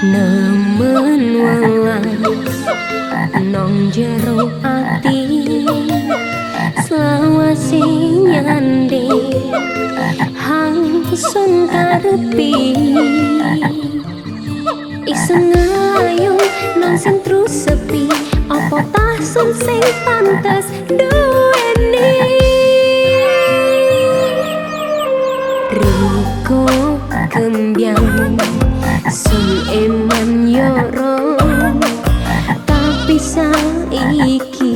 nemen welas nong jero ati. Selawase nyande hang sun karepi. Isen ayu nang sentru sepi apa tah sun sing pantes duweni? Riko kembyang sun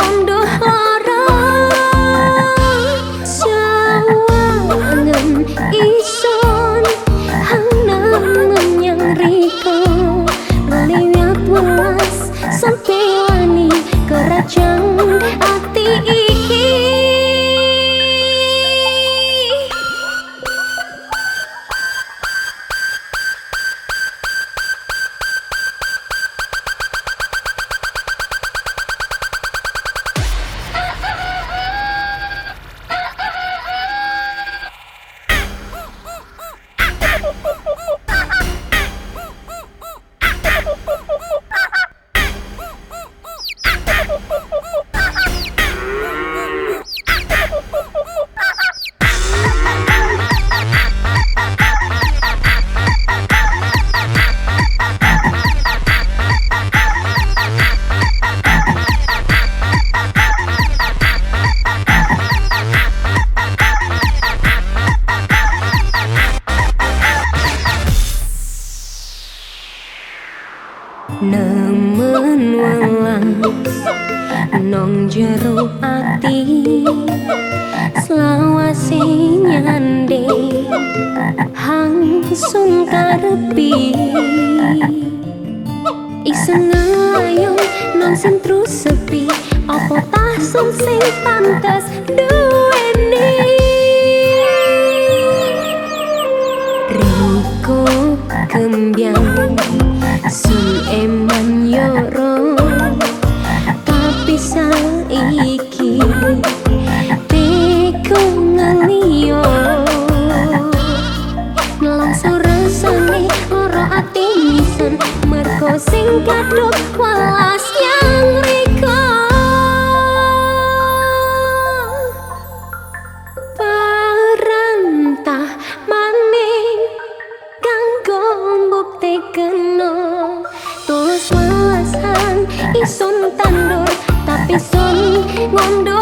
wonder nemen welas nong jero ati selawase nyande hang sun karepi. Isen ayu nang sentru sepi apa tah sun sing pantes duweni? Riko kembyang sun eman yoro tapi saiki teko ngeliyo langsung rasane ora ati misen merko sing kadok walas yang riko isun tandur tapi sun ngondo